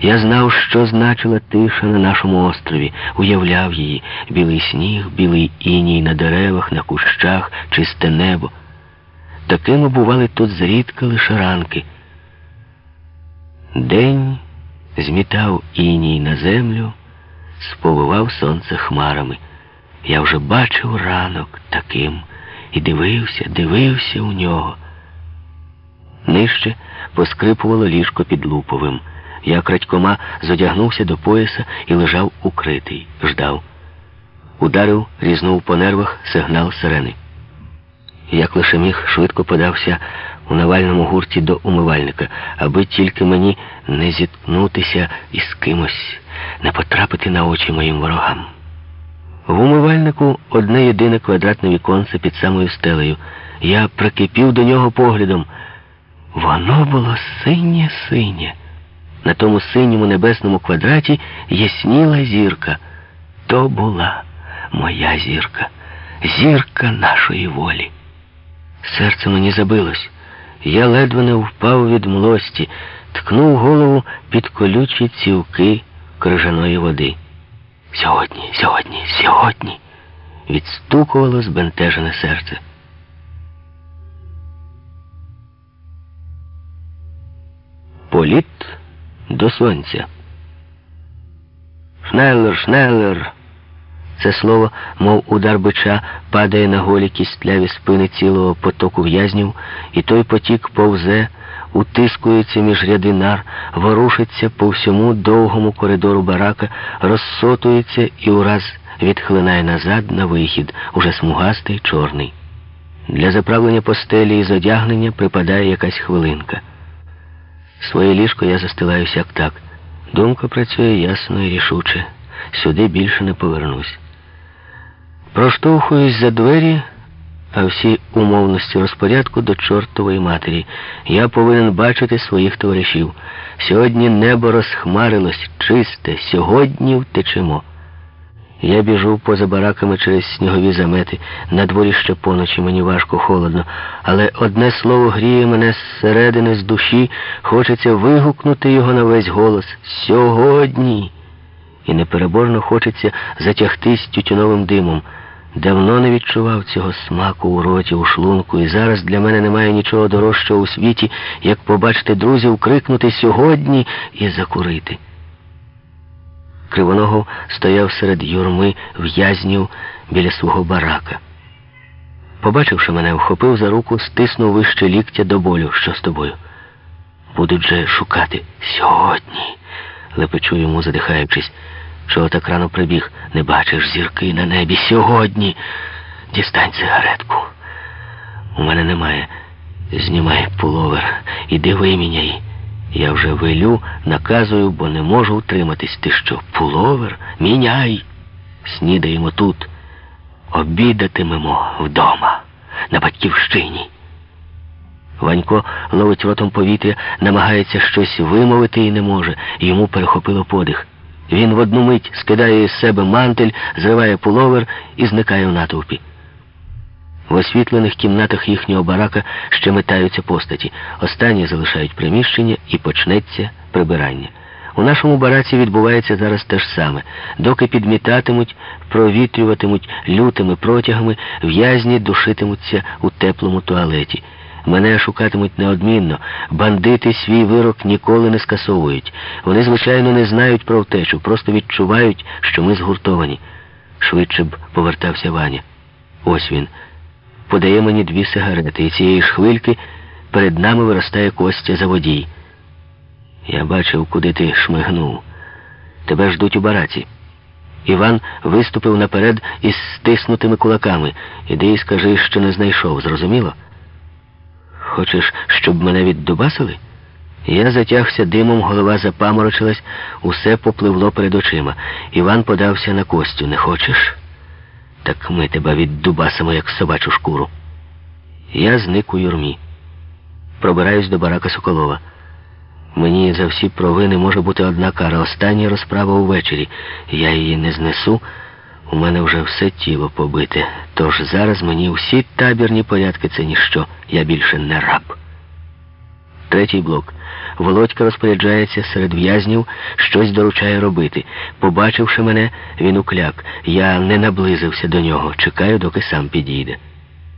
Я знав, що значила тиша на нашому острові, уявляв її білий сніг, білий іній на деревах, на кущах, чисте небо. Такими бували тут зрідка лише ранки. День змітав іній на землю, сповивав сонце хмарами. Я вже бачив ранок таким і дивився, дивився у нього. Нижче поскрипувало ліжко під луповим. Я крадькома зодягнувся до пояса і лежав укритий, ждав. Ударив, різнув по нервах сигнал сирени. Як лише міг, швидко подався у навальному гурті до умивальника, аби тільки мені не зіткнутися із кимось, не потрапити на очі моїм ворогам. В умивальнику одне єдине квадратне віконце під самою стелею. Я прикипів до нього поглядом. Воно було синє-синє. На тому синьому небесному квадраті ясніла зірка. То була моя зірка, зірка нашої волі. Серце мені забилось. Я ледве не впав від млості, ткнув голову під колючі цівки крижаної води. Сьогодні, сьогодні, сьогодні відстукувало збентежене серце. Політ до сонця. Schneller, schneller. Це слово, мов удар бича, падає на голі кістляві спини цілого потоку в'язнів, і той потік повзе, утискується між ряди нар, ворушиться по всьому довгому коридору барака, розсотується і ураз відхлинає назад на вихід, уже смугастий, чорний. Для заправлення постелі і зодягнення припадає якась хвилинка. Своє ліжко я застилаю сяк так. Думка працює ясно і рішуче. Сюди більше не повернусь. Проштовхуюсь за двері, а всі умовності розпорядку до чортової матері. Я повинен бачити своїх товаришів. Сьогодні небо розхмарилось чисте, сьогодні втечемо. Я біжу поза бараками через снігові замети. На дворі ще поночі мені важко, холодно, але одне слово гріє мене зсередини, з душі, хочеться вигукнути його на весь голос. Сьогодні. І непереборно хочеться затягтись тютюновим димом. Давно не відчував цього смаку у роті, у шлунку, і зараз для мене немає нічого дорожчого у світі, як побачити друзів, крикнути сьогодні і закурити. Кривоногов стояв серед юрми в'язнів біля свого барака. Побачивши мене, вхопив за руку, стиснув вище ліктя до болю. Що з тобою? Будуть же шукати сьогодні, лепечу йому, задихаючись. Чого так рано прибіг? Не бачиш зірки на небі сьогодні. Дістань цигаретку. У мене немає. Знімай пуловер. Іди виміняй. Я вже велю, наказую, бо не можу утриматись. Ти що, пуловер? Міняй. Снідаємо тут. Обідатимемо вдома, на батьківщині. Ванько ловить ротом повітря, намагається щось вимовити і не може. Йому перехопило подих. Він в одну мить скидає із себе мантель, зриває пуловер і зникає в натовпі. В освітлених кімнатах їхнього барака ще метаються постаті. Останні залишають приміщення і почнеться прибирання. У нашому бараці відбувається зараз те ж саме. Доки підмітатимуть, провітрюватимуть лютими протягами, в'язні душитимуться у теплому туалеті. Мене шукатимуть неодмінно. Бандити свій вирок ніколи не скасовують. Вони, звичайно, не знають про втечу, просто відчувають, що ми згуртовані. Швидше б повертався Ваня. Ось він. Подає мені дві сигарети, і цієї ж хвильки перед нами виростає Костя Заводій. Я бачив, куди ти шмигнув. Тебе ждуть у бараці. Іван виступив наперед із стиснутими кулаками. Іди і скажи, що не знайшов, зрозуміло? Хочеш, щоб мене віддубасили? Я затягся димом, голова запаморочилась, усе попливло перед очима. Іван подався на Костю. Не хочеш? Так ми тебе віддубасимо, як собачу шкуру. Я зник у юрмі. Пробираюсь до барака Соколова. Мені за всі провини може бути одна кара. Остання розправа увечері. Я її не знесу. У мене вже все тіло побите. Тож зараз мені всі табірні порядки це ніщо. Я більше не раб. Третій блок. Володька розпоряджається серед в'язнів, щось доручає робити. Побачивши мене, він укляк. Я не наблизився до нього, чекаю, доки сам підійде.